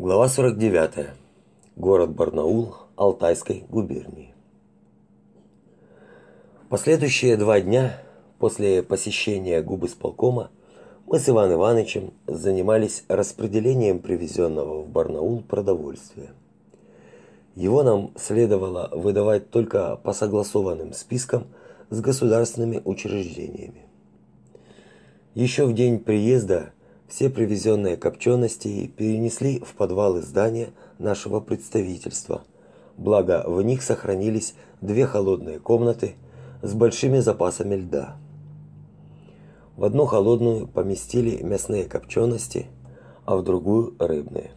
Глава 49. Город Барнаул Алтайской губернии. Последующие два дня после посещения губысполкома мы с Иван Ивановичем занимались распределением привезенного в Барнаул продовольствия. Его нам следовало выдавать только по согласованным спискам с государственными учреждениями. Еще в день приезда все привезенные копчености перенесли в подвалы здания нашего представительства. Благо, в них сохранились две холодные комнаты с большими запасами льда. В одну холодную поместили мясные копчености, а в другую рыбные.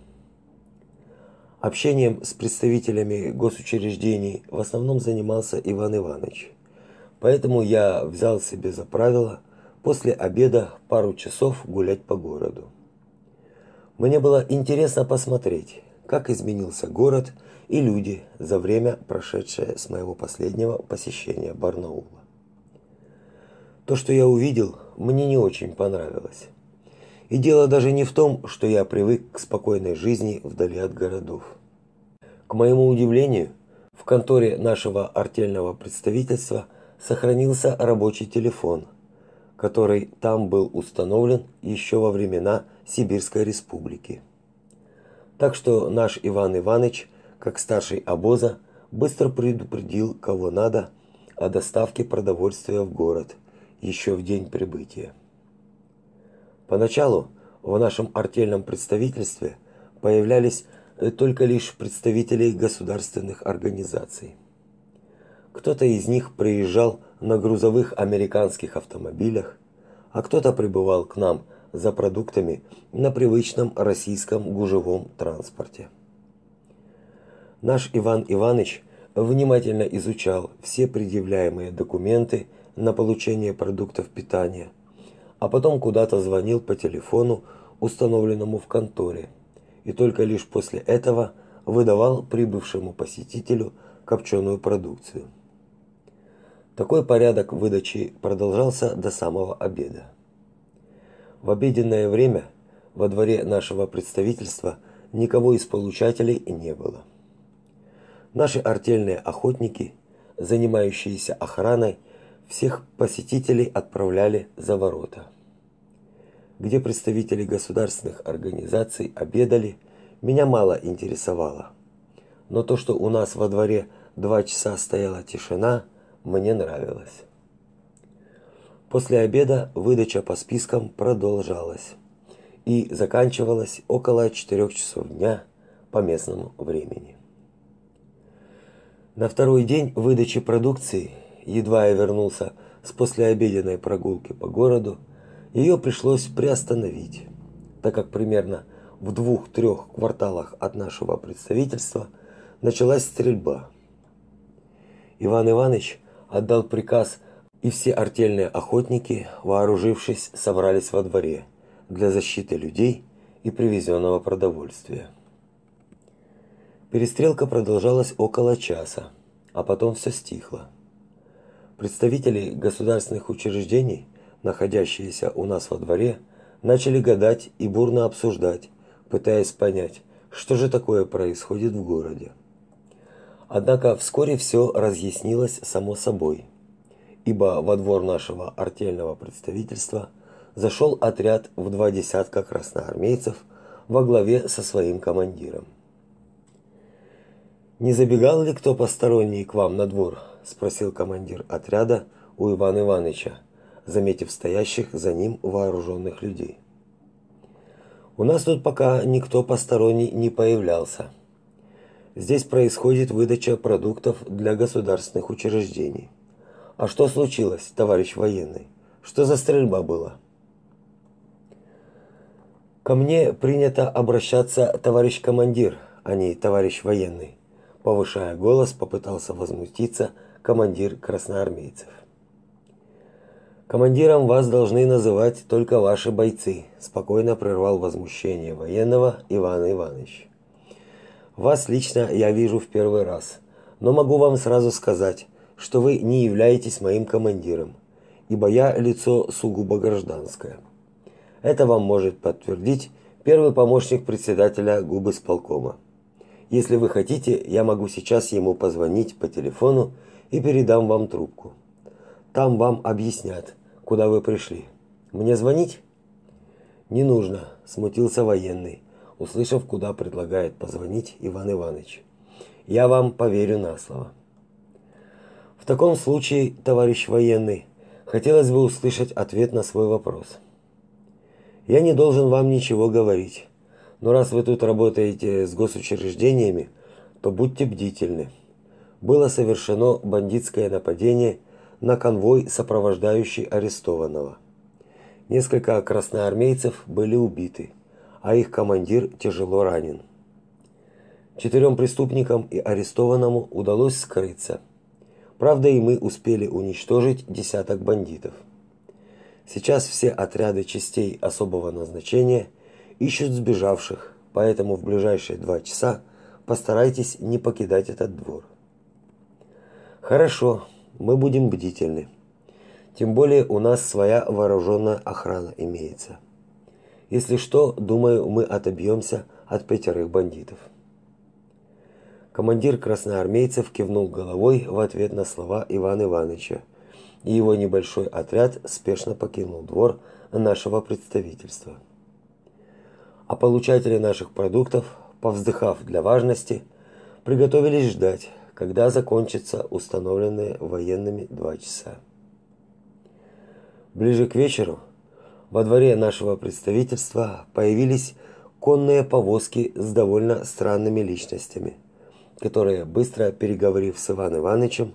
Общением с представителями госучреждений в основном занимался Иван Иванович. Поэтому я взял себе за правило – после обеда пару часов гулять по городу. Мне было интересно посмотреть, как изменился город и люди за время, прошедшее с моего последнего посещения Барнаула. То, что я увидел, мне не очень понравилось. И дело даже не в том, что я привык к спокойной жизни вдали от городов. К моему удивлению, в конторе нашего артельного представительства сохранился рабочий телефон – который там был установлен еще во времена Сибирской республики. Так что наш Иван Иванович, как старший обоза, быстро предупредил кого надо о доставке продовольствия в город еще в день прибытия. Поначалу в нашем артельном представительстве появлялись только лишь представители государственных организаций. Кто-то из них приезжал на грузовых американских автомобилях, а кто-то прибывал к нам за продуктами на привычном российском гужевом транспорте. Наш Иван Иванович внимательно изучал все предъявляемые документы на получение продуктов питания, а потом куда-то звонил по телефону, установленному в конторе, и только лишь после этого выдавал прибывшему посетителю копченую продукцию. Такой порядок выдачи продолжался до самого обеда. В обеденное время во дворе нашего представительства никого из получателей не было. Наши артельные охотники, занимающиеся охраной, всех посетителей отправляли за ворота. Где представители государственных организаций обедали, меня мало интересовало. Но то, что у нас во дворе два часа стояла тишина, мне нравилось. После обеда выдача по спискам продолжалась и заканчивалась около 4 часов дня по местному времени. На второй день выдачи продукции, едва я вернулся с послеобеденной прогулки по городу, ее пришлось приостановить, так как примерно в двух-трех кварталах от нашего представительства началась стрельба. Иван Иванович отдал приказ, и все артельные охотники, вооружившись, собрались во дворе для защиты людей и привезенного продовольствия. Перестрелка продолжалась около часа, а потом все стихло. Представители государственных учреждений, находящиеся у нас во дворе, начали гадать и бурно обсуждать, пытаясь понять, что же такое происходит в городе. Однако вскоре все разъяснилось само собой, ибо во двор нашего артельного представительства зашел отряд в два десятка красноармейцев во главе со своим командиром. «Не забегал ли кто посторонний к вам на двор?» – спросил командир отряда у Ивана Ивановича, заметив стоящих за ним вооруженных людей. «У нас тут пока никто посторонний не появлялся», Здесь происходит выдача продуктов для государственных учреждений. А что случилось, товарищ военный? Что за стрельба была? Ко мне принято обращаться товарищ командир, а не товарищ военный. Повышая голос, попытался возмутиться командир красноармейцев. Командиром вас должны называть только ваши бойцы, спокойно прервал возмущение военного Иван Иванович. Вас лично я вижу в первый раз, но могу вам сразу сказать, что вы не являетесь моим командиром, ибо я лицо сугубо гражданское. Это вам может подтвердить Первый помощник председателя губы сполкома. Если вы хотите, я могу сейчас ему позвонить по телефону и передам вам трубку. Там вам объяснят, куда вы пришли. Мне звонить? Не нужно, смутился военный, услышав, куда предлагает позвонить Иван Иванович. Я вам поверю на слово. В таком случае, товарищ военный, хотелось бы услышать ответ на свой вопрос. Я не должен вам ничего говорить. Но раз вы тут работаете с госучреждениями, то будьте бдительны. Было совершено бандитское нападение на конвой, сопровождающий арестованного. Несколько красноармейцев были убиты, а их командир тяжело ранен. Четырем преступникам и арестованному удалось скрыться. Правда, и мы успели уничтожить десяток бандитов. Сейчас все отряды частей особого назначения ищут сбежавших, поэтому в ближайшие два часа постарайтесь не покидать этот двор. Хорошо, мы будем бдительны. Тем более у нас своя вооруженная охрана имеется. Если что, думаю, мы отобьемся от пятерых бандитов. Командир красноармейцев кивнул головой в ответ на слова Ивана Ивановича, и его небольшой отряд спешно покинул двор нашего представительства. А получатели наших продуктов, повздыхав для важности, приготовились ждать, когда закончатся установленные военными два часа. Ближе к вечеру во дворе нашего представительства появились конные повозки с довольно странными личностями, которые, быстро переговорив с Иваном Ивановичем,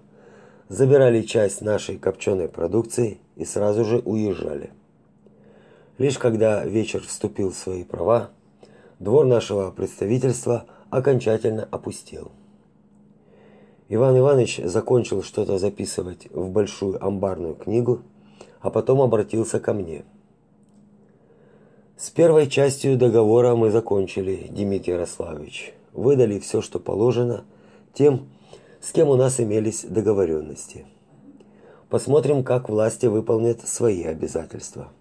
забирали часть нашей копченой продукции и сразу же уезжали. Лишь когда вечер вступил в свои права, двор нашего представительства окончательно опустел. Иван Иванович закончил что-то записывать в большую амбарную книгу а потом обратился ко мне. С первой частью договора мы закончили, Дмитрий Ярославович. Выдали все, что положено тем, с кем у нас имелись договоренности. Посмотрим, как власти выполнят свои обязательства.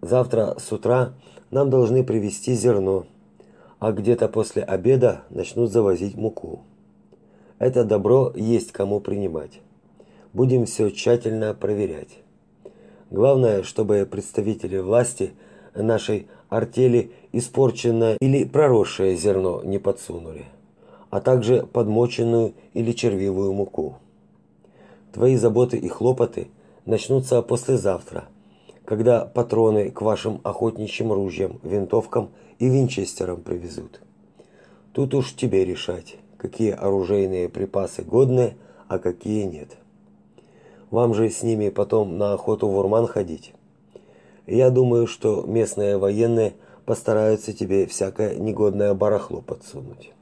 Завтра с утра нам должны привезти зерно, а где-то после обеда начнут завозить муку. Это добро есть кому принимать. Будем все тщательно проверять. Главное, чтобы представители власти нашей артели испорченное или проросшее зерно не подсунули, а также подмоченную или червивую муку. Твои заботы и хлопоты начнутся послезавтра, когда патроны к вашим охотничьим ружьям, винтовкам и винчестерам привезут. Тут уж тебе решать, какие оружейные припасы годны, а какие нет. Вам же с ними потом на охоту в Урман ходить. Я думаю, что местные военные постараются тебе всякое негодное барахло подсунуть.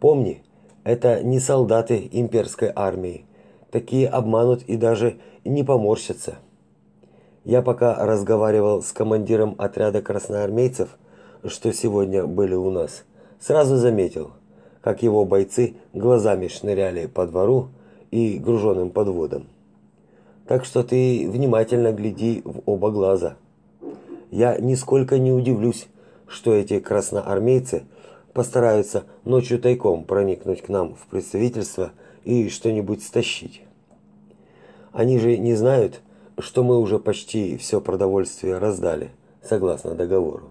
Помни, это не солдаты имперской армии. Такие обманут и даже не поморщатся. Я пока разговаривал с командиром отряда красноармейцев, что сегодня были у нас, сразу заметил, как его бойцы глазами шныряли по двору, и груженным подводом. Так что ты внимательно гляди в оба глаза. Я нисколько не удивлюсь, что эти красноармейцы постараются ночью тайком проникнуть к нам в представительство и что-нибудь стащить. Они же не знают, что мы уже почти все продовольствие раздали, согласно договору.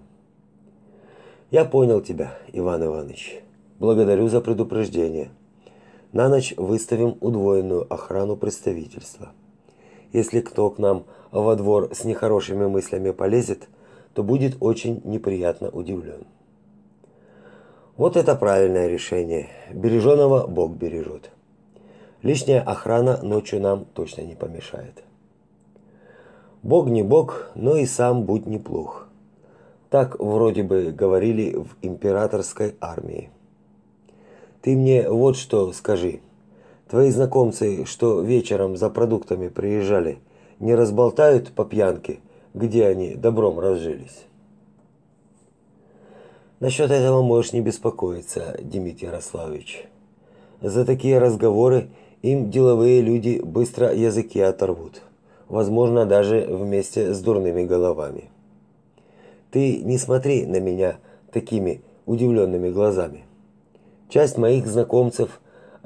Я понял тебя, Иван Иванович. Благодарю за предупреждение. На ночь выставим удвоенную охрану представительства. Если кто к нам во двор с нехорошими мыслями полезет, то будет очень неприятно удивлен. Вот это правильное решение. Береженого Бог бережет. Лишняя охрана ночью нам точно не помешает. Бог не бог, но и сам будь неплох. Так вроде бы говорили в императорской армии. Ты мне вот что скажи. Твои знакомцы, что вечером за продуктами приезжали, не разболтают по пьянке, где они добром разжились? Насчет этого можешь не беспокоиться, Дмитрий Ярославович. За такие разговоры им деловые люди быстро языки оторвут, возможно, даже вместе с дурными головами. Ты не смотри на меня такими удивленными глазами. Часть моих знакомцев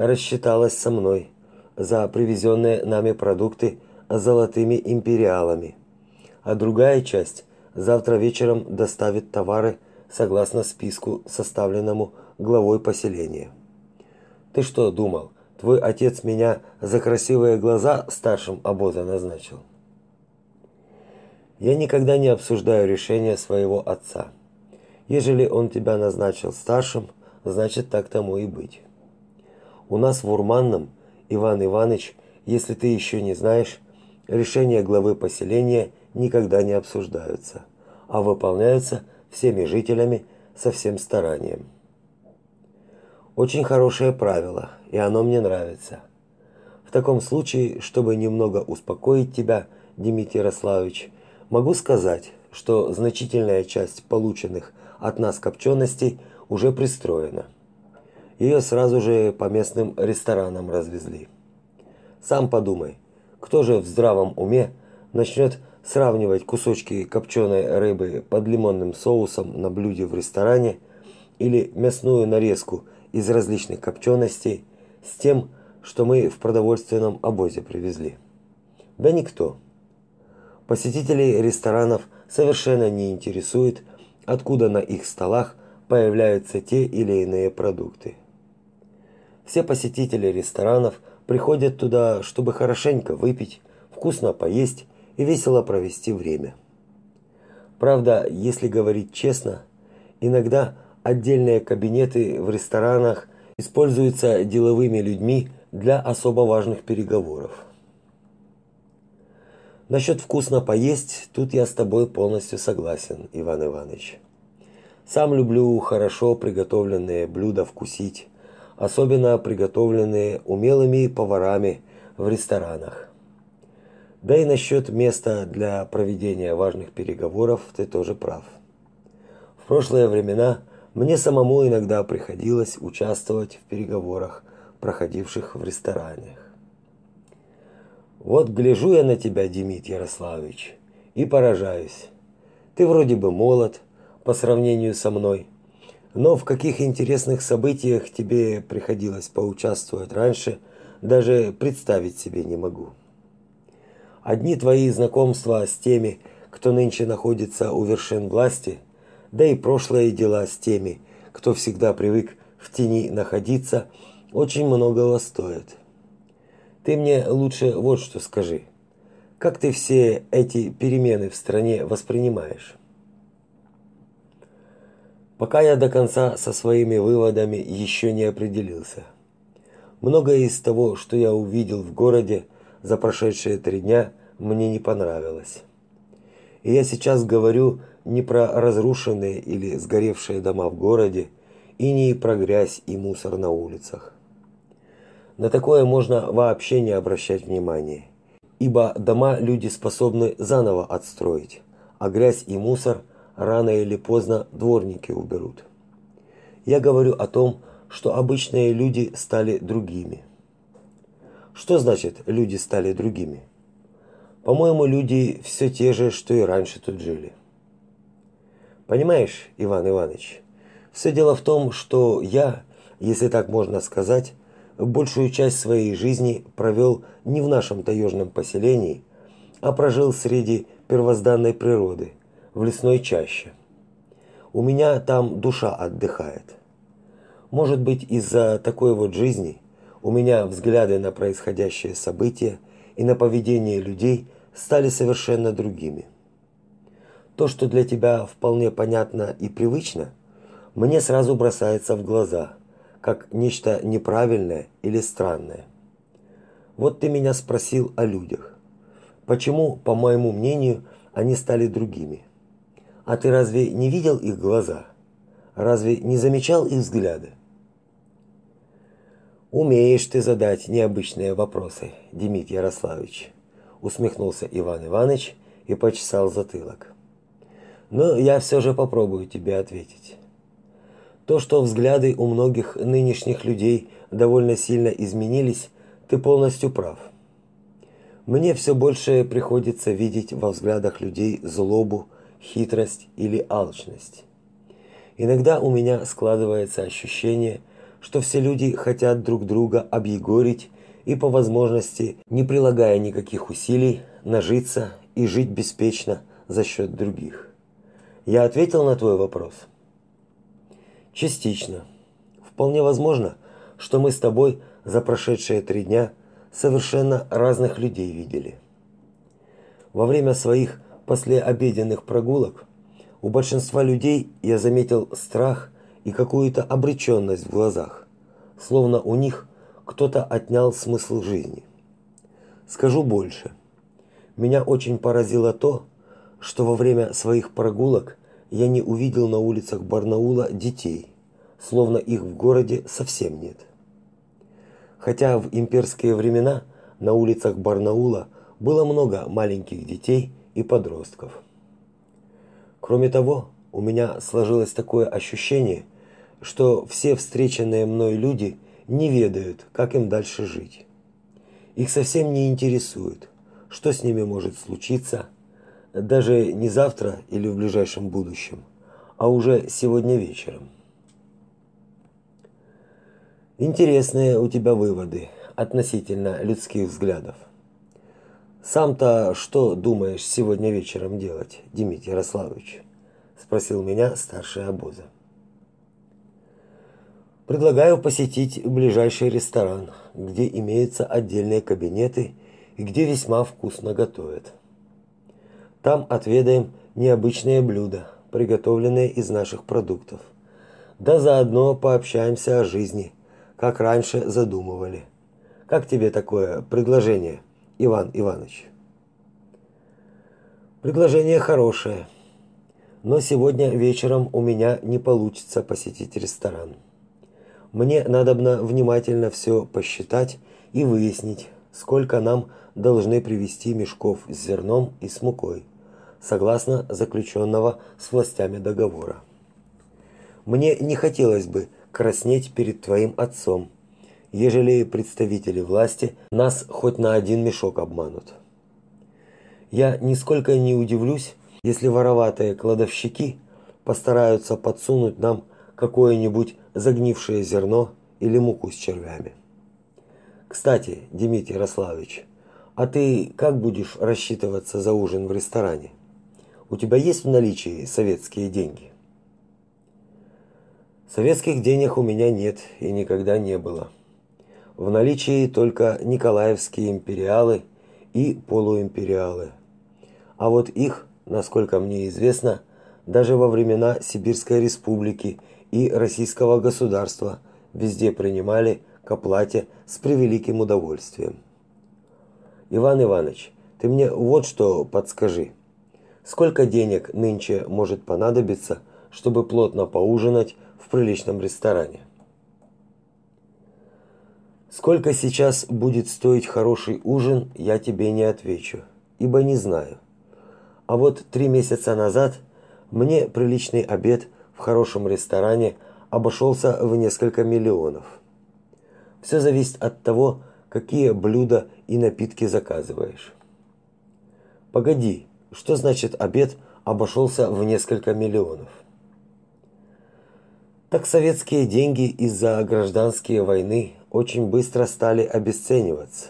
рассчиталась со мной за привезенные нами продукты золотыми империалами, а другая часть завтра вечером доставит товары согласно списку, составленному главой поселения. Ты что думал, твой отец меня за красивые глаза старшим обоза назначил? Я никогда не обсуждаю решения своего отца. Ежели он тебя назначил старшим, значит так тому и быть. У нас в Урманном, Иван Иванович, если ты еще не знаешь, решения главы поселения никогда не обсуждаются, а выполняются всеми жителями со всем старанием. Очень хорошее правило, и оно мне нравится. В таком случае, чтобы немного успокоить тебя, Дмитрий Ярославович, могу сказать, что значительная часть полученных от нас копченостей уже пристроена. Ее сразу же по местным ресторанам развезли. Сам подумай, кто же в здравом уме начнет сравнивать кусочки копченой рыбы под лимонным соусом на блюде в ресторане или мясную нарезку из различных копченостей с тем, что мы в продовольственном обозе привезли? Да никто. Посетителей ресторанов совершенно не интересует, откуда на их столах появляются те или иные продукты. Все посетители ресторанов – приходят туда, чтобы хорошенько выпить, вкусно поесть и весело провести время. Правда, если говорить честно, иногда отдельные кабинеты в ресторанах используются деловыми людьми для особо важных переговоров. Насчет вкусно поесть, тут я с тобой полностью согласен, Иван Иванович. Сам люблю хорошо приготовленные блюда вкусить, особенно приготовленные умелыми поварами в ресторанах. Да и насчет места для проведения важных переговоров ты тоже прав. В прошлые времена мне самому иногда приходилось участвовать в переговорах, проходивших в ресторанах. Вот гляжу я на тебя, Демид Ярославович, и поражаюсь. Ты вроде бы молод по сравнению со мной, но в каких интересных событиях тебе приходилось поучаствовать раньше, даже представить себе не могу. Одни твои знакомства с теми, кто нынче находится у вершин власти, да и прошлые дела с теми, кто всегда привык в тени находиться, очень многого стоят. Ты мне лучше вот что скажи. Как ты все эти перемены в стране воспринимаешь? Пока я до конца со своими выводами еще не определился. Многое из того, что я увидел в городе за прошедшие три дня, мне не понравилось. И я сейчас говорю не про разрушенные или сгоревшие дома в городе, и не про грязь и мусор на улицах. На такое можно вообще не обращать внимания, ибо дома люди способны заново отстроить, а грязь и мусор – рано или поздно дворники уберут. Я говорю о том, что обычные люди стали другими. Что значит люди стали другими? По-моему, люди все те же, что и раньше тут жили. Понимаешь, Иван Иванович, все дело в том, что я, если так можно сказать, большую часть своей жизни провел не в нашем таежном поселении, а прожил среди первозданной природы – в лесной чаще. У меня там душа отдыхает. Может быть, из-за такой вот жизни у меня взгляды на происходящее события и на поведение людей стали совершенно другими. То, что для тебя вполне понятно и привычно, мне сразу бросается в глаза, как нечто неправильное или странное. Вот ты меня спросил о людях. Почему, по моему мнению, они стали другими? А ты разве не видел их глаза? Разве не замечал их взгляды? Умеешь ты задать необычные вопросы, Демид Ярославович, усмехнулся Иван Иванович и почесал затылок. Но я все же попробую тебе ответить. То, что взгляды у многих нынешних людей довольно сильно изменились, ты полностью прав. Мне все больше приходится видеть во взглядах людей злобу, хитрость или алчность. Иногда у меня складывается ощущение, что все люди хотят друг друга объегорить и по возможности, не прилагая никаких усилий, нажиться и жить беспечно за счет других. Я ответил на твой вопрос. Частично. Вполне возможно, что мы с тобой за прошедшие три дня совершенно разных людей видели. Во время своих послеобеденных прогулок у большинства людей я заметил страх и какую-то обреченность в глазах, словно у них кто-то отнял смысл жизни. Скажу больше. Меня очень поразило то, что во время своих прогулок я не увидел на улицах Барнаула детей, словно их в городе совсем нет. Хотя в имперские времена на улицах Барнаула было много маленьких детей и подростков. Кроме того, у меня сложилось такое ощущение, что все встреченные мной люди не ведают, как им дальше жить. Их совсем не интересует, что с ними может случиться, даже не завтра или в ближайшем будущем, а уже сегодня вечером. Интересные у тебя выводы относительно людских взглядов. Сам-то что думаешь сегодня вечером делать, Дмитрий Ярославович? спросил меня старший обоза. Предлагаю посетить ближайший ресторан, где имеются отдельные кабинеты и где весьма вкусно готовят. Там отведаем необычные блюда, приготовленные из наших продуктов. Да заодно пообщаемся о жизни, как раньше задумывали. Как тебе такое предложение, Иван Иванович? Предложение хорошее. Но сегодня вечером у меня не получится посетить ресторан. Мне надобно внимательно все посчитать и выяснить, сколько нам должны привезти мешков с зерном и с мукой согласно заключенного с властями договора. Мне не хотелось бы краснеть перед твоим отцом, ежели представители власти нас хоть на один мешок обманут. Я нисколько не удивлюсь, если вороватые кладовщики постараются подсунуть нам какое-нибудь загнившее зерно или муку с червями. Кстати, Дмитрий Ярославович, а ты как будешь рассчитываться за ужин в ресторане? У тебя есть в наличии советские деньги? Советских денег у меня нет и никогда не было. В наличии только николаевские империалы и полуимпериалы. А вот их, насколько мне известно, даже во времена Сибирской республики и российского государства везде принимали к оплате с превеликим удовольствием. Иван Иванович, ты мне вот что подскажи. Сколько денег нынче может понадобиться, чтобы плотно поужинать в приличном ресторане? Сколько сейчас будет стоить хороший ужин, я тебе не отвечу, ибо не знаю. А вот три месяца назад мне приличный обед в хорошем ресторане обошелся в несколько миллионов. Все зависит от того, какие блюда и напитки заказываешь. Погоди, что значит обед обошелся в несколько миллионов? Так советские деньги из-за гражданской войны очень быстро стали обесцениваться.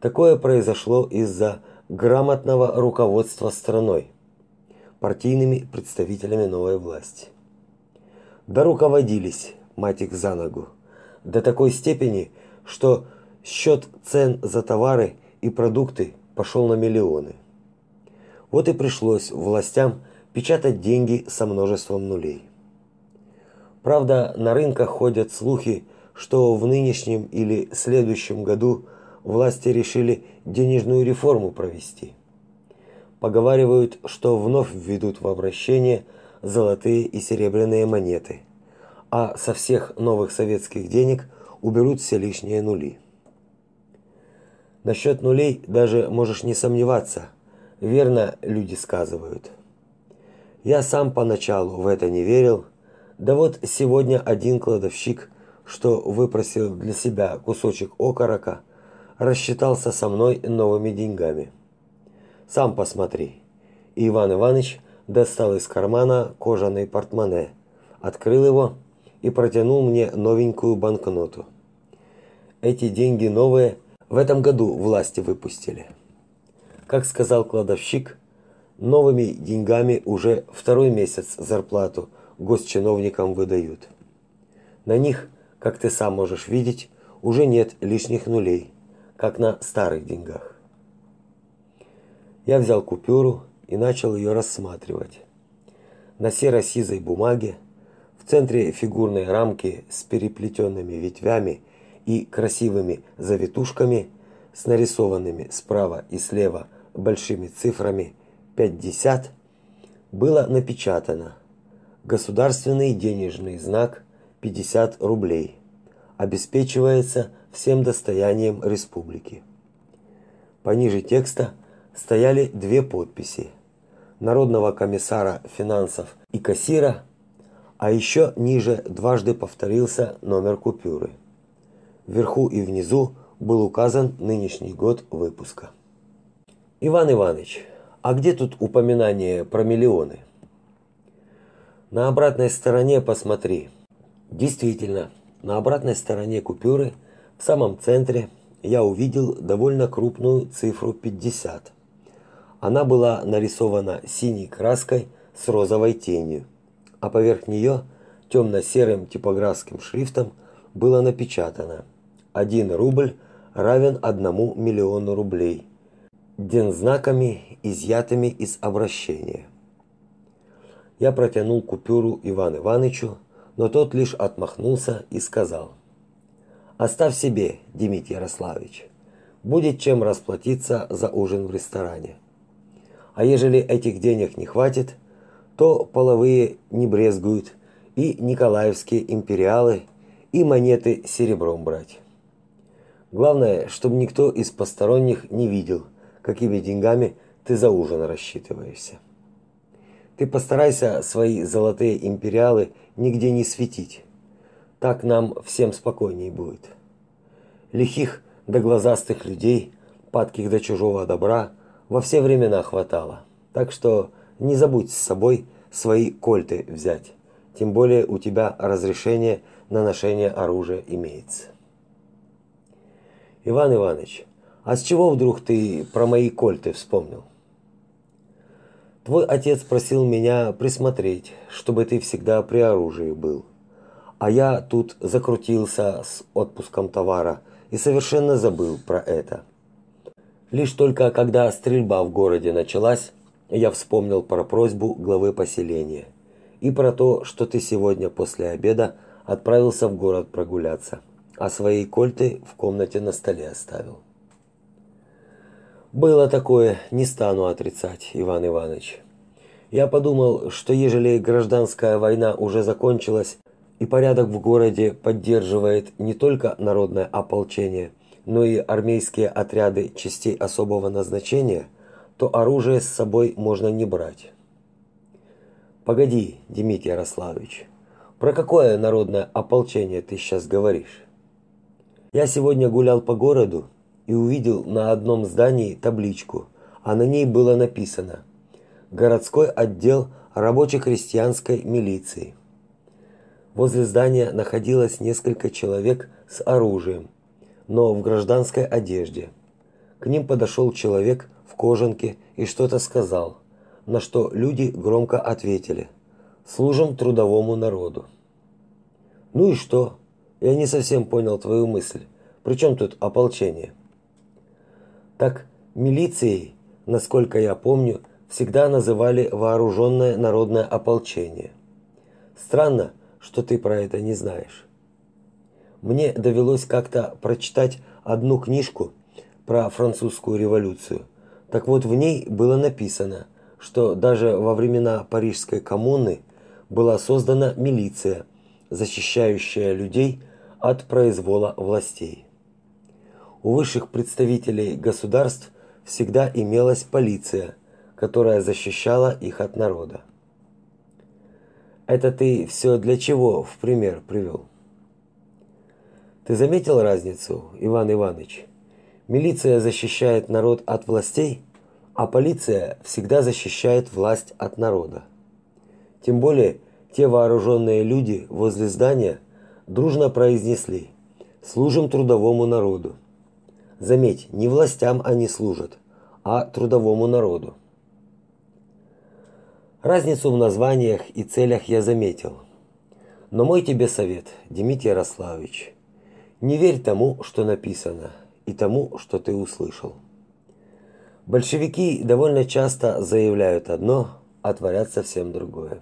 Такое произошло из-за грамотного руководства страной, партийными представителями новой власти. Да руководились, мать их за ногу, до такой степени, что счет цен за товары и продукты пошел на миллионы. Вот и пришлось властям печатать деньги со множеством нулей. Правда, на рынках ходят слухи, что в нынешнем или следующем году власти решили денежную реформу провести. Поговаривают, что вновь введут в обращение золотые и серебряные монеты, а со всех новых советских денег уберут все лишние нули. Насчет нулей даже можешь не сомневаться – Верно люди сказывают. Я сам поначалу в это не верил. Да вот сегодня один кладовщик, что выпросил для себя кусочек окорока, рассчитался со мной новыми деньгами. Сам посмотри. Иван Иванович достал из кармана кожаный портмоне, открыл его и протянул мне новенькую банкноту. Эти деньги новые в этом году власти выпустили. Как сказал кладовщик, новыми деньгами уже второй месяц зарплату госчиновникам выдают. На них, как ты сам можешь видеть, уже нет лишних нулей, как на старых деньгах. Я взял купюру и начал ее рассматривать. На серо-сизой бумаге, в центре фигурной рамки с переплетенными ветвями и красивыми завитушками, с нарисованными справа и слева большими цифрами 50, было напечатано «Государственный денежный знак 50 рублей» обеспечивается всем достоянием республики. Пониже текста стояли две подписи – народного комиссара финансов и кассира, а еще ниже дважды повторился номер купюры. Вверху и внизу был указан нынешний год выпуска. Иван Иванович, а где тут упоминание про миллионы? На обратной стороне посмотри. Действительно, на обратной стороне купюры в самом центре я увидел довольно крупную цифру 50. Она была нарисована синей краской с розовой тенью, а поверх нее темно-серым типографским шрифтом было напечатано «1 рубль равен 1 миллиону рублей» дензнаками, изъятыми из обращения. Я протянул купюру Ивану Ивановичу, но тот лишь отмахнулся и сказал: "Оставь себе, Дмитрий Ярославович. Будет чем расплатиться за ужин в ресторане". А ежели этих денег не хватит, то половые не брезгуют и николаевские империалы, и монеты серебром брать. Главное, чтобы никто из посторонних не видел, какими деньгами ты за ужин рассчитываешься. Ты постарайся свои золотые империалы нигде не светить. Так нам всем спокойней будет. Лихих да глазастых людей, падких до чужого добра, во все времена хватало. Так что не забудь с собой свои кольты взять. Тем более у тебя разрешение на ношение оружия имеется. Иван Иванович, а с чего вдруг ты про мои кольты вспомнил? Твой отец просил меня присмотреть, чтобы ты всегда при оружии был. А я тут закрутился с отпуском товара и совершенно забыл про это. Лишь только когда стрельба в городе началась, я вспомнил про просьбу главы поселения и про то, что ты сегодня после обеда отправился в город прогуляться, а свои кольты в комнате на столе оставил. Было такое, не стану отрицать, Иван Иванович. Я подумал, что ежели гражданская война уже закончилась и порядок в городе поддерживает не только народное ополчение, но и армейские отряды частей особого назначения, то оружие с собой можно не брать. Погоди, Дмитрий Ярославович. Про какое народное ополчение ты сейчас говоришь? Я сегодня гулял по городу и увидел на одном здании табличку, а на ней было написано: Городской отдел рабоче-крестьянской милиции. Возле здания находилось несколько человек с оружием но в гражданской одежде. К ним подошел человек в кожанке и что-то сказал, на что люди громко ответили: "Служим трудовому народу". Ну и что? Я не совсем понял твою мысль. Причем тут ополчение? Так милицией, насколько я помню, всегда называли вооруженное народное ополчение. Странно, что ты про это не знаешь мне довелось как-то прочитать одну книжку про французскую революцию. Так вот, в ней было написано, что даже во времена Парижской коммуны была создана милиция, защищающая людей от произвола властей. У высших представителей государств всегда имелась полиция, которая защищала их от народа. Это ты все для чего в пример привел? Ты заметил разницу, Иван Иванович? Милиция защищает народ от властей, а полиция всегда защищает власть от народа. Тем более те вооруженные люди возле здания дружно произнесли: "Служим трудовому народу". Заметь, не властям они служат, а трудовому народу. Разницу в названиях и целях я заметил. Но мой тебе совет, Дмитрий Ярославович, не верь тому, что написано, и тому, что ты услышал. Большевики довольно часто заявляют одно, а творят совсем другое.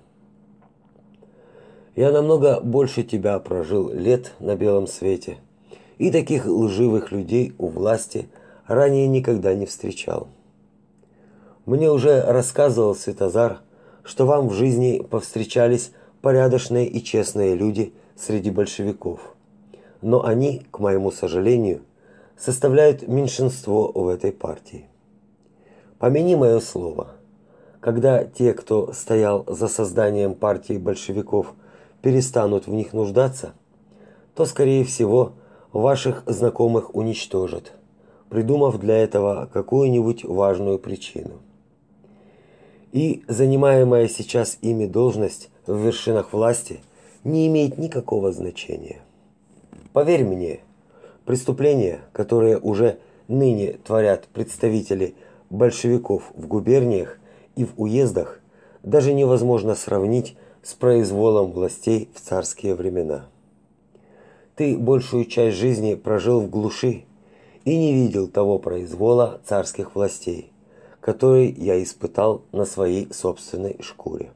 Я намного больше тебя прожил лет на белом свете, и таких лживых людей у власти ранее никогда не встречал. Мне уже рассказывал Светозар, что вам в жизни повстречались порядочные и честные люди среди большевиков. Но они, к моему сожалению, составляют меньшинство в этой партии. Помяни мое слово. Когда те, кто стоял за созданием партии большевиков, перестанут в них нуждаться, то, скорее всего, ваших знакомых уничтожат, придумав для этого какую-нибудь важную причину и занимаемая сейчас ими должность в вершинах власти не имеет никакого значения. Поверь мне, преступления, которые уже ныне творят представители большевиков в губерниях и в уездах, даже невозможно сравнить с произволом властей в царские времена. Ты большую часть жизни прожил в глуши и не видел того произвола царских властей, который я испытал на своей собственной шкуре.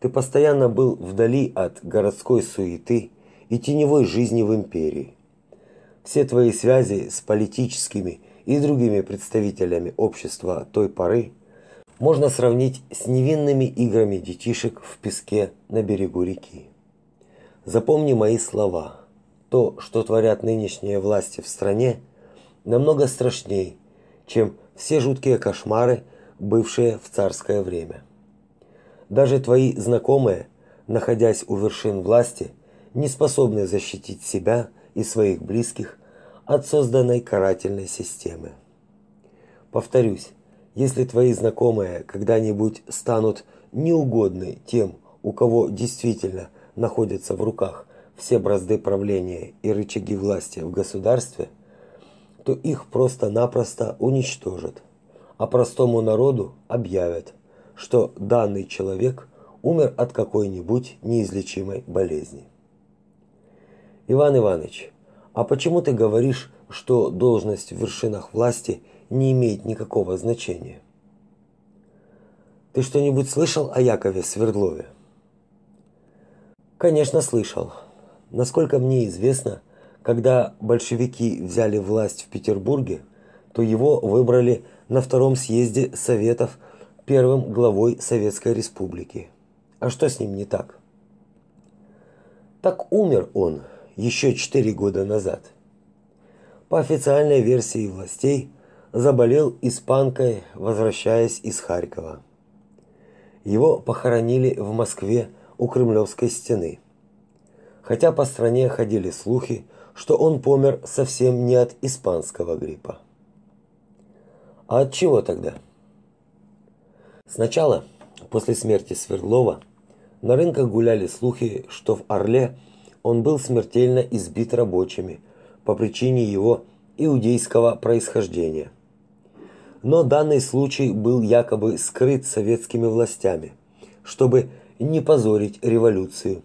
Ты постоянно был вдали от городской суеты и теневой жизни в империи. Все твои связи с политическими и другими представителями общества той поры можно сравнить с невинными играми детишек в песке на берегу реки. Запомни мои слова. То, что творят нынешние власти в стране, намного страшнее, чем все жуткие кошмары, бывшие в царское время. Даже твои знакомые, находясь у вершин власти, не способны защитить себя и своих близких от созданной карательной системы. Повторюсь, если твои знакомые когда-нибудь станут неугодны тем, у кого действительно находятся в руках все бразды правления и рычаги власти в государстве – то их просто-напросто уничтожат, а простому народу объявят, что данный человек умер от какой-нибудь неизлечимой болезни. Иван Иванович, а почему ты говоришь, что должность в вершинах власти не имеет никакого значения? Ты что-нибудь слышал о Якове Свердлове? Конечно, слышал. Насколько мне известно, когда большевики взяли власть в Петербурге, то его выбрали на втором съезде Советов первым главой Советской Республики. А что с ним не так? Так умер он еще четыре года назад. По официальной версии властей, заболел испанкой, возвращаясь из Харькова. Его похоронили в Москве у Кремлевской стены. Хотя по стране ходили слухи, что он помер совсем не от испанского гриппа. А от чего тогда? Сначала, после смерти Свердлова, на рынках гуляли слухи, что в Орле он был смертельно избит рабочими по причине его иудейского происхождения. Но данный случай был якобы скрыт советскими властями, чтобы не позорить революцию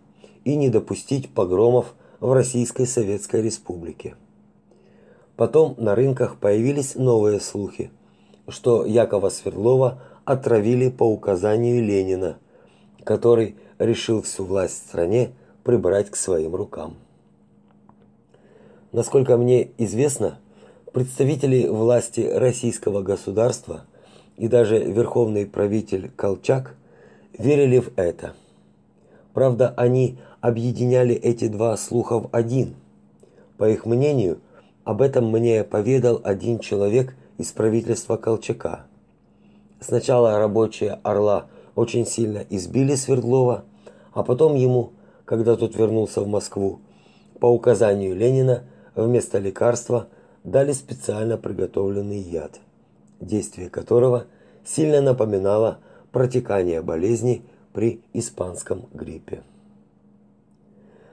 и не допустить погромов в Российской Советской Республике. Потом на рынках появились новые слухи, что Якова Свердлова отравили по указанию Ленина, который решил всю власть в стране прибрать к своим рукам. Насколько мне известно, представители власти российского государства и даже верховный правитель Колчак верили в это. Правда, они объединяли эти два слуха в один. По их мнению, об этом мне поведал один человек из правительства Колчака. Сначала рабочие Орла очень сильно избили Свердлова, а потом ему, когда тот вернулся в Москву, по указанию Ленина вместо лекарства дали специально приготовленный яд, действие которого сильно напоминало протекание болезни при испанском гриппе.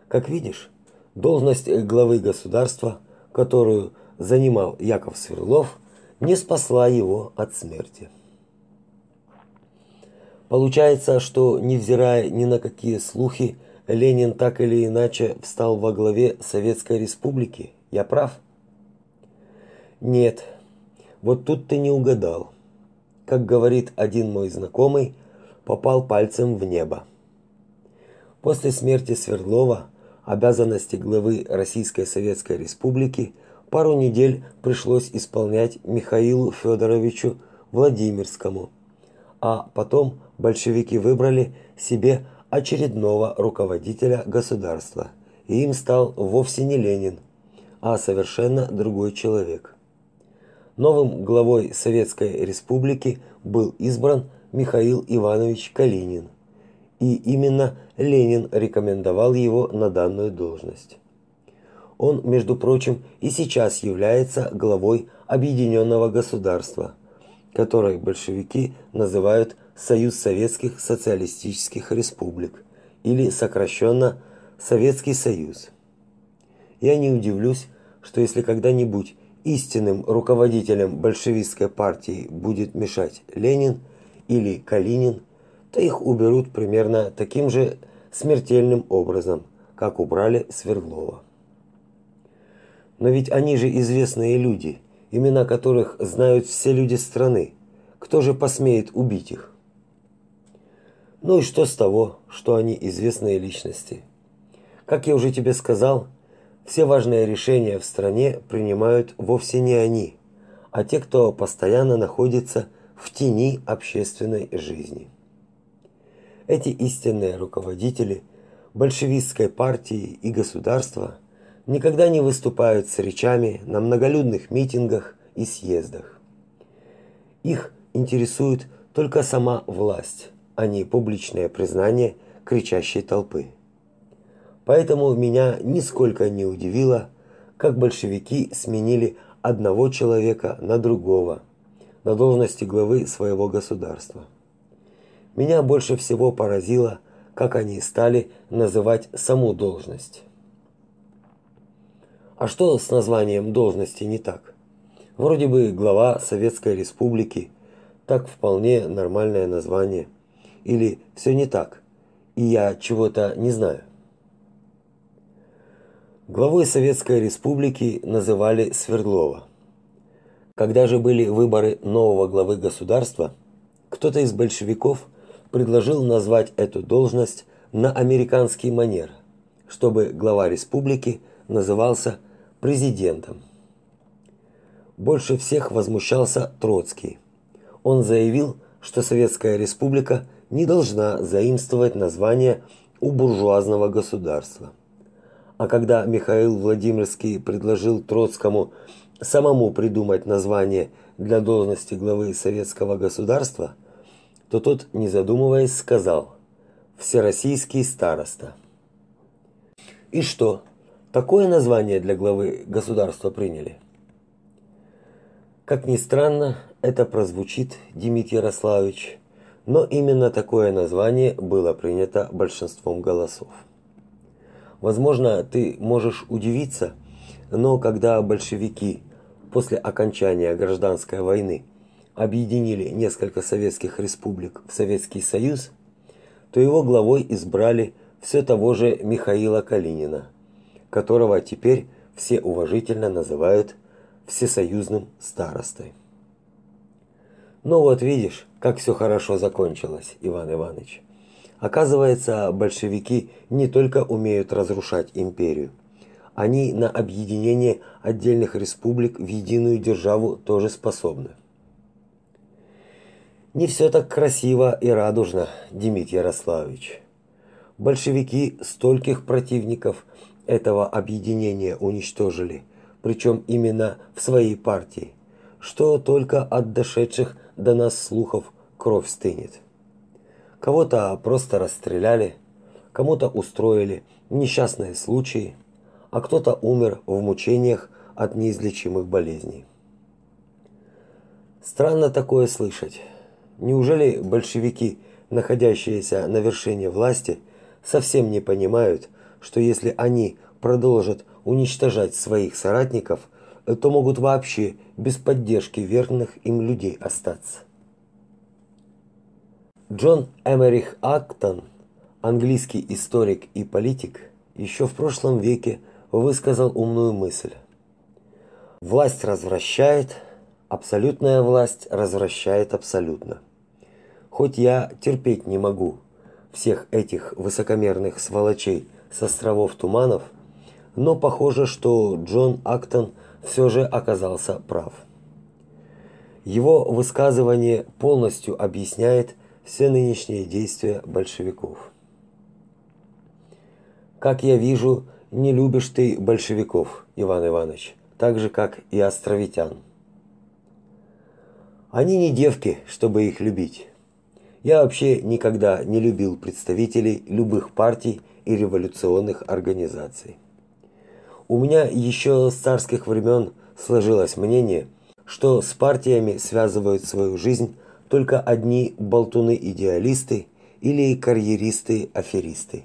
Как видишь, должность главы государства, которую занимал Яков Сверлов, не спасла его от смерти. Получается, что невзирая ни на какие слухи, Ленин так или иначе встал во главе Советской Республики. Я прав? Нет. Вот тут ты не угадал. Как говорит один мой знакомый, попал пальцем в небо. После смерти Свердлова обязанности главы Российской Советской Республики пару недель пришлось исполнять Михаилу Федоровичу Владимирскому, а потом большевики выбрали себе очередного руководителя государства, и им стал вовсе не Ленин, а совершенно другой человек. Новым главой Советской Республики был избран Михаил Иванович Калинин, и именно Ленин рекомендовал его на данную должность. Он, между прочим, и сейчас является главой объединенного государства, которое большевики называют Союз Советских Социалистических Республик или сокращенно Советский Союз. Я не удивлюсь, что если когда-нибудь истинным руководителем большевистской партии будет мешать Ленин или Калинин, то их уберут примерно таким же смертельным образом, как убрали Свердлова. Но ведь они же известные люди, имена которых знают все люди страны. Кто же посмеет убить их? Ну и что с того, что они известные личности? Как я уже тебе сказал, все важные решения в стране принимают вовсе не они, а те, кто постоянно находится в тени общественной жизни. Эти истинные руководители большевистской партии и государства никогда не выступают с речами на многолюдных митингах и съездах. Их интересует только сама власть, а не публичное признание кричащей толпы. Поэтому меня нисколько не удивило, как большевики сменили одного человека на другого на должности главы своего государства. Меня больше всего поразило, как они стали называть саму должность. А что с названием должности не так? Вроде бы глава Советской Республики, так вполне нормальное название. Или все не так, и я чего-то не знаю. Главой Советской Республики называли Свердлова. Когда же были выборы нового главы государства, кто-то из большевиков предложил назвать эту должность на американский манер, чтобы глава республики назывался президентом. Больше всех возмущался Троцкий. Он заявил, что Советская Республика не должна заимствовать название у буржуазного государства. А когда Михаил Владимирский предложил Троцкому самому придумать название для должности главы советского государства, то тот, не задумываясь, сказал: "Всероссийский староста". И что? Такое название для главы государства приняли. Как ни странно, это прозвучит, Дмитрий Ярославович, но именно такое название было принято большинством голосов. Возможно, ты можешь удивиться, но когда большевики после окончания гражданской войны объединили несколько советских республик в Советский Союз, то его главой избрали все того же Михаила Калинина, которого теперь все уважительно называют всесоюзным старостой. Ну вот видишь, как все хорошо закончилось, Иван Иванович. Оказывается, большевики не только умеют разрушать империю, они на объединение отдельных республик в единую державу тоже способны. Не все так красиво и радужно, Дмитрий Ярославович. Большевики стольких противников этого объединения уничтожили, причем именно в своей партии, что только от дошедших до нас слухов кровь стынет. Кого-то просто расстреляли, кому-то устроили несчастные случаи, а кто-то умер в мучениях от неизлечимых болезней. Странно такое слышать. Неужели большевики, находящиеся на вершине власти, совсем не понимают, что если они продолжат уничтожать своих соратников, то могут вообще без поддержки верных им людей остаться? Джон Эмерих Актон, английский историк и политик, еще в прошлом веке высказал умную мысль. Власть развращает, абсолютная власть развращает абсолютно. Хоть я терпеть не могу всех этих высокомерных сволочей с островов Туманов, но похоже, что Джон Актон все же оказался прав. Его высказывание полностью объясняет все нынешние действия большевиков. Как я вижу, не любишь ты большевиков, Иван Иванович, так же как и островитян. Они не девки, чтобы их любить. Я вообще никогда не любил представителей любых партий и революционных организаций. У меня еще с царских времен сложилось мнение, что с партиями связывают свою жизнь только одни болтуны-идеалисты или карьеристы-аферисты,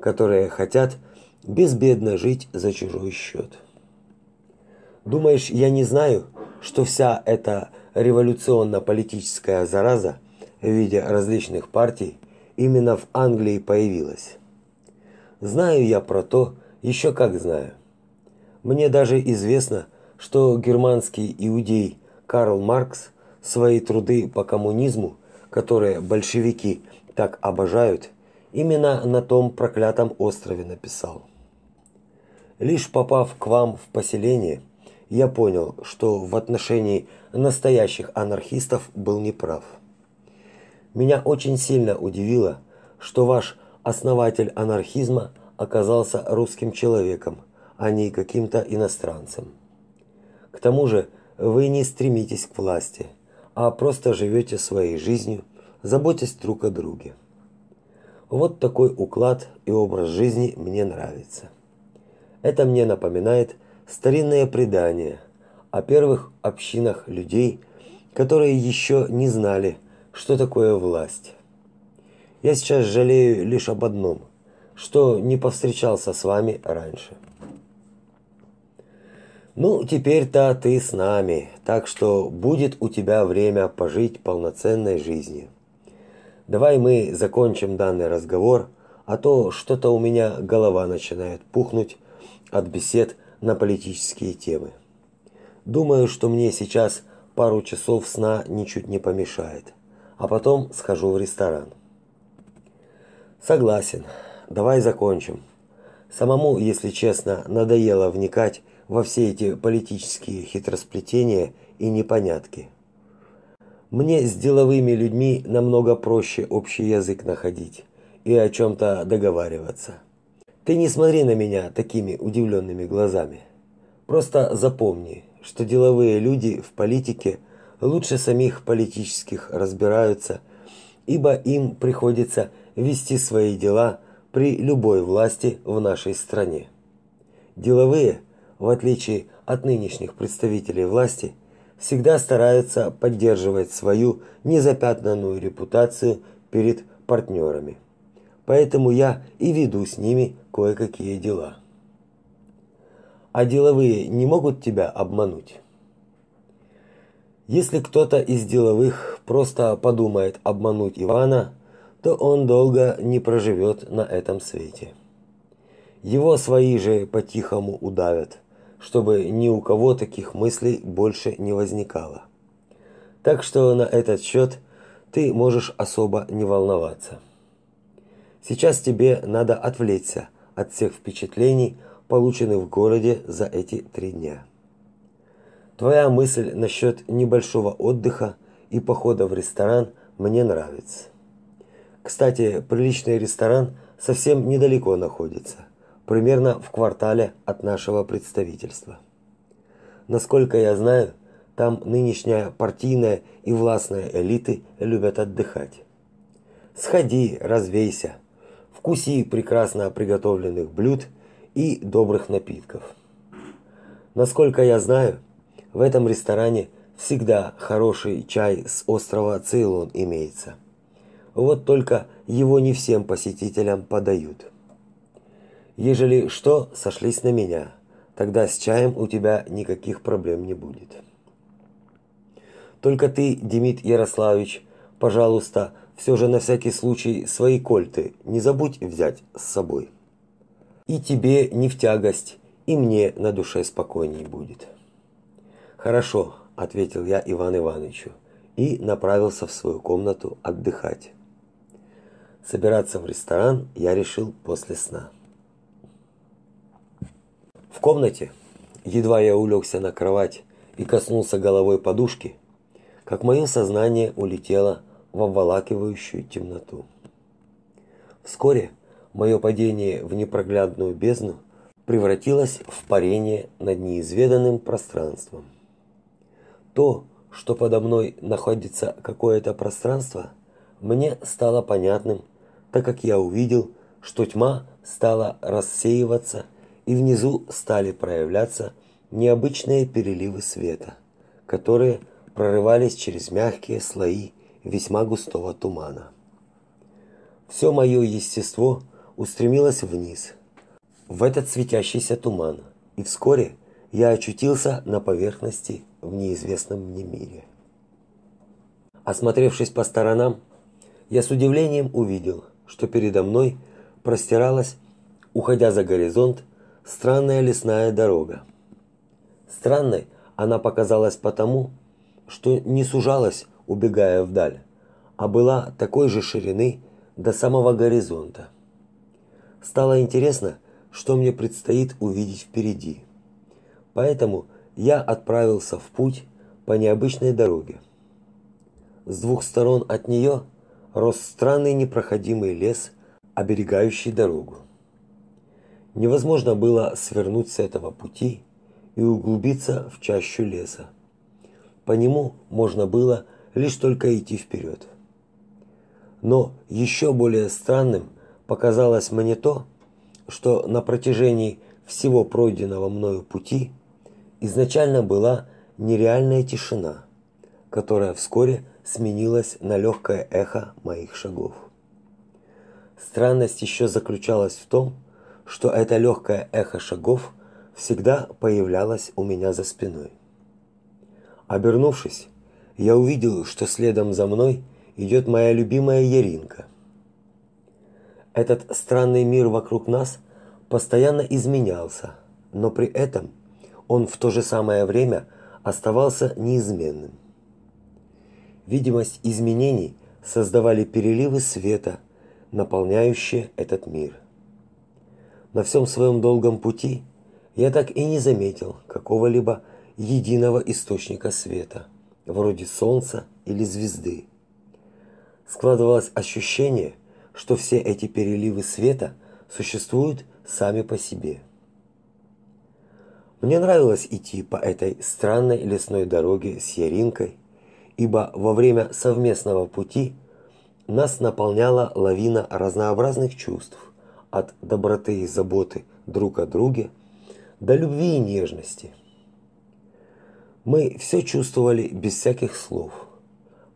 которые хотят безбедно жить за чужой счет. Думаешь, я не знаю, что вся эта революционно-политическая зараза в виде различных партий именно в Англии появилась? Знаю я про то, еще как знаю. Мне даже известно, что германский иудей Карл Маркс свои труды по коммунизму, которые большевики так обожают, именно на том проклятом острове написал. Лишь попав к вам в поселение, я понял, что в отношении настоящих анархистов был неправ. Меня очень сильно удивило, что ваш основатель анархизма оказался русским человеком, а не каким-то иностранцем. К тому же, вы не стремитесь к власти – а просто живете своей жизнью, заботясь друг о друге. Вот такой уклад и образ жизни мне нравится. Это мне напоминает старинные предания о первых общинах людей, которые еще не знали, что такое власть. Я сейчас жалею лишь об одном, что не повстречался с вами раньше. Ну, теперь-то ты с нами, так что будет у тебя время пожить полноценной жизнью. Давай мы закончим данный разговор, а то что-то у меня голова начинает пухнуть от бесед на политические темы. Думаю, что мне сейчас пару часов сна ничуть не помешает, а потом схожу в ресторан. Согласен. Давай закончим. Самому, если честно, надоело вникать во все эти политические хитросплетения и непонятки. Мне с деловыми людьми намного проще общий язык находить и о чем то договариваться. Ты не смотри на меня такими удивленными глазами. Просто запомни, что деловые люди в политике лучше самих политических разбираются, ибо им приходится вести свои дела при любой власти в нашей стране. Деловые в отличие от нынешних представителей власти, всегда стараются поддерживать свою незапятнанную репутацию перед партнерами. Поэтому я и веду с ними кое-какие дела. А деловые не могут тебя обмануть. Если кто-то из деловых просто подумает обмануть Ивана, то он долго не проживет на этом свете. Его свои же по-тихому удавят – чтобы ни у кого таких мыслей больше не возникало. Так что на этот счет ты можешь особо не волноваться. Сейчас тебе надо отвлечься от всех впечатлений, полученных в городе за эти три дня. Твоя мысль насчет небольшого отдыха и похода в ресторан мне нравится. Кстати, приличный ресторан совсем недалеко находится примерно в квартале от нашего представительства. Насколько я знаю, там нынешняя партийная и властная элиты любят отдыхать. Сходи, развейся, вкуси прекрасно приготовленных блюд и добрых напитков. Насколько я знаю, в этом ресторане всегда хороший чай с острова Цейлон имеется. Вот только его не всем посетителям подают. Ежели что, сошлись на меня. Тогда с чаем у тебя никаких проблем не будет. Только ты, Демид Ярославович, пожалуйста, все же на всякий случай свои кольты не забудь взять с собой. И тебе не в тягость, и мне на душе спокойней будет. Хорошо, ответил я Иван Ивановичу и направился в свою комнату отдыхать. Собираться в ресторан я решил после сна. В комнате, едва я улегся на кровать и коснулся головой подушки, как мое сознание улетело в обволакивающую темноту. Вскоре мое падение в непроглядную бездну превратилось в парение над неизведанным пространством. То, что подо мной находится какое-то пространство, мне стало понятным, так как я увидел, что тьма стала рассеиваться и внизу стали проявляться необычные переливы света, которые прорывались через мягкие слои весьма густого тумана. Все мое естество устремилось вниз, в этот светящийся туман, и вскоре я очутился на поверхности в неизвестном мне мире. Осмотревшись по сторонам, я с удивлением увидел, что передо мной простиралась, уходя за горизонт, странная лесная дорога. Странной она показалась потому, что не сужалась, убегая вдаль, а была такой же ширины до самого горизонта. Стало интересно, что мне предстоит увидеть впереди. Поэтому я отправился в путь по необычной дороге. С двух сторон от нее рос странный непроходимый лес, оберегающий дорогу невозможно было свернуть с этого пути и углубиться в чащу леса. По нему можно было лишь только идти вперед. Но еще более странным показалось мне то, что на протяжении всего пройденного мною пути изначально была нереальная тишина, которая вскоре сменилась на легкое эхо моих шагов. Странность еще заключалась в том, что это легкое эхо шагов всегда появлялось у меня за спиной. Обернувшись, я увидел, что следом за мной идет моя любимая Яринка. Этот странный мир вокруг нас постоянно изменялся, но при этом он в то же самое время оставался неизменным. Видимость изменений создавали переливы света, наполняющие этот мир на всем своем долгом пути я так и не заметил какого-либо единого источника света, вроде солнца или звезды. Складывалось ощущение, что все эти переливы света существуют сами по себе. Мне нравилось идти по этой странной лесной дороге с Яринкой, ибо во время совместного пути нас наполняла лавина разнообразных чувств от доброты и заботы друг о друге до любви и нежности. Мы все чувствовали без всяких слов.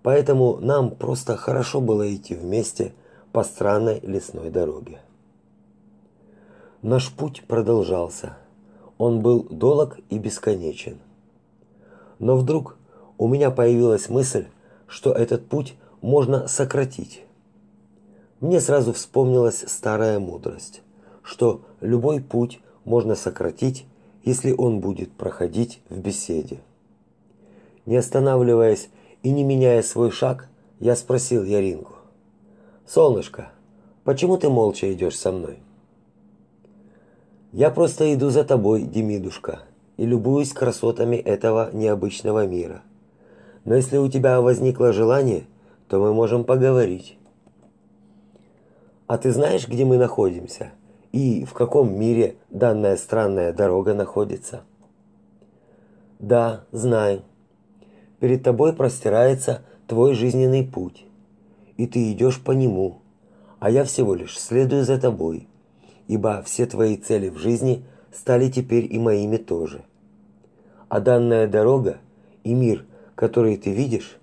Поэтому нам просто хорошо было идти вместе по странной лесной дороге. Наш путь продолжался. Он был долг и бесконечен. Но вдруг у меня появилась мысль, что этот путь можно сократить мне сразу вспомнилась старая мудрость, что любой путь можно сократить, если он будет проходить в беседе. Не останавливаясь и не меняя свой шаг, я спросил Яринку: "Солнышко, почему ты молча идешь со мной?" "Я просто иду за тобой, Демидушка, и любуюсь красотами этого необычного мира. Но если у тебя возникло желание, то мы можем поговорить". А ты знаешь, где мы находимся? И в каком мире данная странная дорога находится? Да, знаю. Перед тобой простирается твой жизненный путь, и ты идешь по нему, а я всего лишь следую за тобой, ибо все твои цели в жизни стали теперь и моими тоже. А данная дорога и мир, которые ты видишь,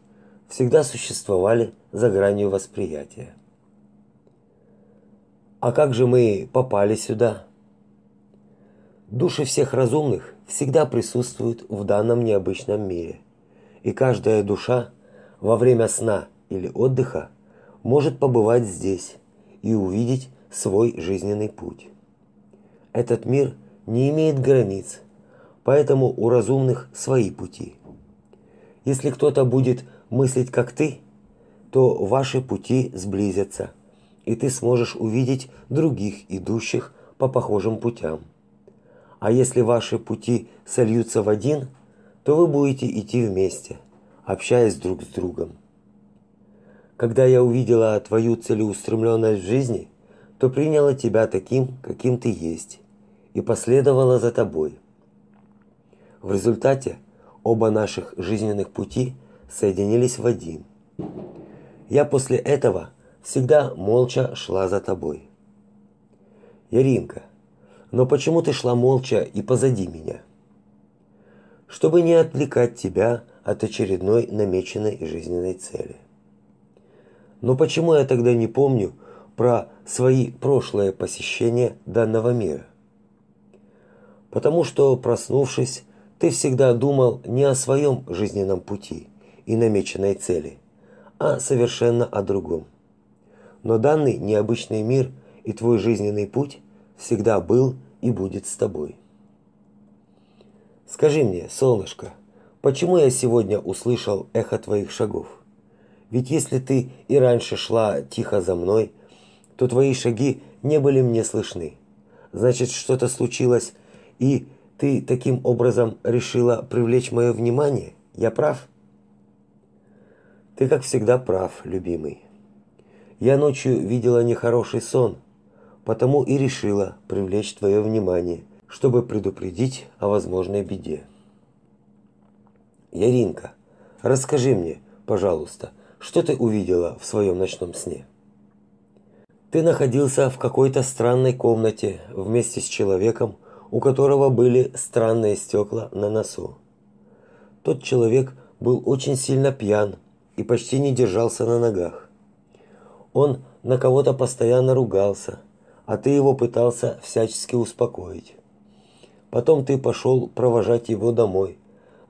всегда существовали за гранью восприятия. А как же мы попали сюда? Души всех разумных всегда присутствуют в данном необычном мире. И каждая душа во время сна или отдыха может побывать здесь и увидеть свой жизненный путь. Этот мир не имеет границ, поэтому у разумных свои пути. Если кто-то будет мыслить как ты, то ваши пути сблизятся, и ты сможешь увидеть других идущих по похожим путям. А если ваши пути сольются в один, то вы будете идти вместе, общаясь друг с другом. Когда я увидела твою целеустремленность в жизни, то приняла тебя таким, каким ты есть, и последовала за тобой. В результате оба наших жизненных пути соединились в один. Я после этого всегда молча шла за тобой. Яринка, но почему ты шла молча и позади меня? Чтобы не отвлекать тебя от очередной намеченной жизненной цели. Но почему я тогда не помню про свои прошлые посещения данного мира? Потому что, проснувшись, ты всегда думал не о своем жизненном пути и намеченной цели, а совершенно о другом. Но данный необычный мир и твой жизненный путь всегда был и будет с тобой. Скажи мне, солнышко, почему я сегодня услышал эхо твоих шагов? Ведь если ты и раньше шла тихо за мной, то твои шаги не были мне слышны. Значит, что-то случилось, и ты таким образом решила привлечь мое внимание? Я прав? Ты, как всегда, прав, любимый. Я ночью видела нехороший сон, потому и решила привлечь твое внимание, чтобы предупредить о возможной беде. Яринка, расскажи мне, пожалуйста, что ты увидела в своем ночном сне? Ты находился в какой-то странной комнате вместе с человеком, у которого были странные стекла на носу. Тот человек был очень сильно пьян и почти не держался на ногах. Он на кого-то постоянно ругался, а ты его пытался всячески успокоить. Потом ты пошел провожать его домой,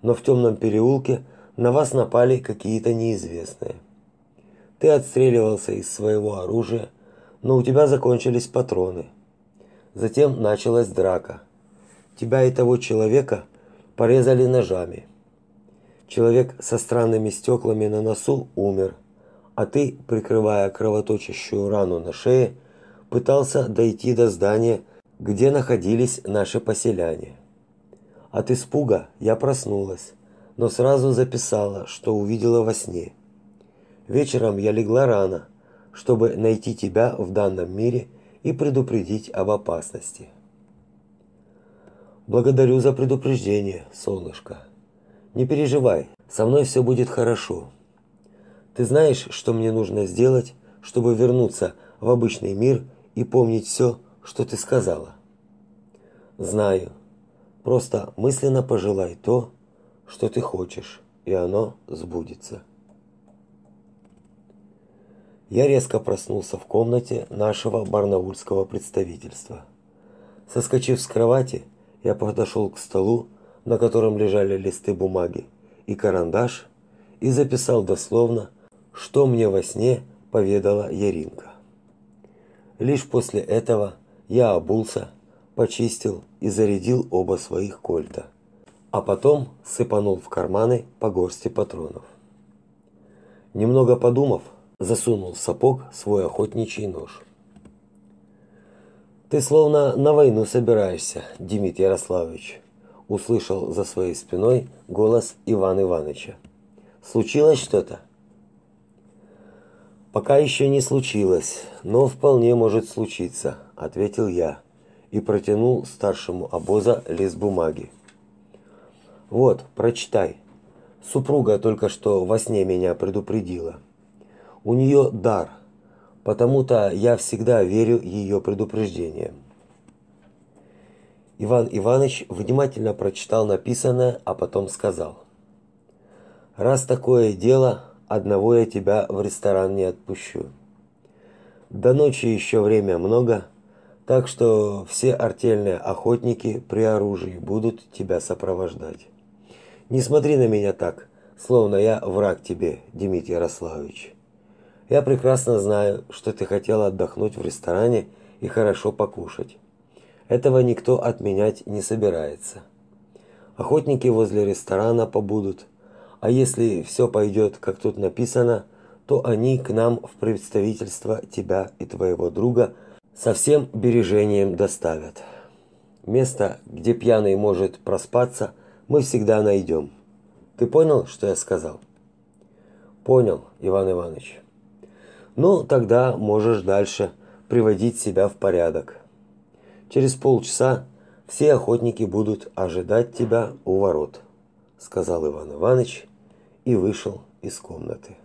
но в темном переулке на вас напали какие-то неизвестные. Ты отстреливался из своего оружия, но у тебя закончились патроны. Затем началась драка. Тебя и того человека порезали ножами. Человек со странными стеклами на носу умер, а ты, прикрывая кровоточащую рану на шее, пытался дойти до здания, где находились наши поселяне. От испуга я проснулась но сразу записала, что увидела во сне. Вечером я легла рано, чтобы найти тебя в данном мире и предупредить об опасности. Благодарю за предупреждение, солнышко. Не переживай, со мной все будет хорошо. Ты знаешь, что мне нужно сделать, чтобы вернуться в обычный мир и помнить все, что ты сказала? Знаю. Просто мысленно пожелай то, что ты хочешь, и оно сбудется. Я резко проснулся в комнате нашего барнаульского представительства. Соскочив с кровати, я подошел к столу, на котором лежали листы бумаги и карандаш, и записал дословно, что мне во сне поведала Яринка. Лишь после этого я обулся, почистил и зарядил оба своих кольта а потом сыпанул в карманы по горсти патронов. Немного подумав, засунул в сапог свой охотничий нож. Ты словно на войну собираешься, Демид Ярославович, услышал за своей спиной голос Ивана Ивановича. Случилось что-то? Пока еще не случилось, но вполне может случиться, ответил я и протянул старшему обоза лист бумаги. Вот, прочитай. Супруга только что во сне меня предупредила. У нее дар, потому-то я всегда верю ее предупреждениям. Иван Иванович внимательно прочитал написанное, а потом сказал: Раз такое дело, одного я тебя в ресторан не отпущу. До ночи еще время много, так что все артельные охотники при оружии будут тебя сопровождать. Не смотри на меня так, словно я враг тебе, Дмитрий Ярославович. Я прекрасно знаю, что ты хотел отдохнуть в ресторане и хорошо покушать. Этого никто отменять не собирается. Охотники возле ресторана побудут, а если все пойдет, как тут написано, то они к нам в представительство тебя и твоего друга со всем бережением доставят. Место, где пьяный может проспаться, мы всегда найдем. Ты понял, что я сказал? Понял, Иван Иванович. Ну, тогда можешь дальше приводить себя в порядок. Через полчаса все охотники будут ожидать тебя у ворот, сказал Иван Иванович и вышел из комнаты.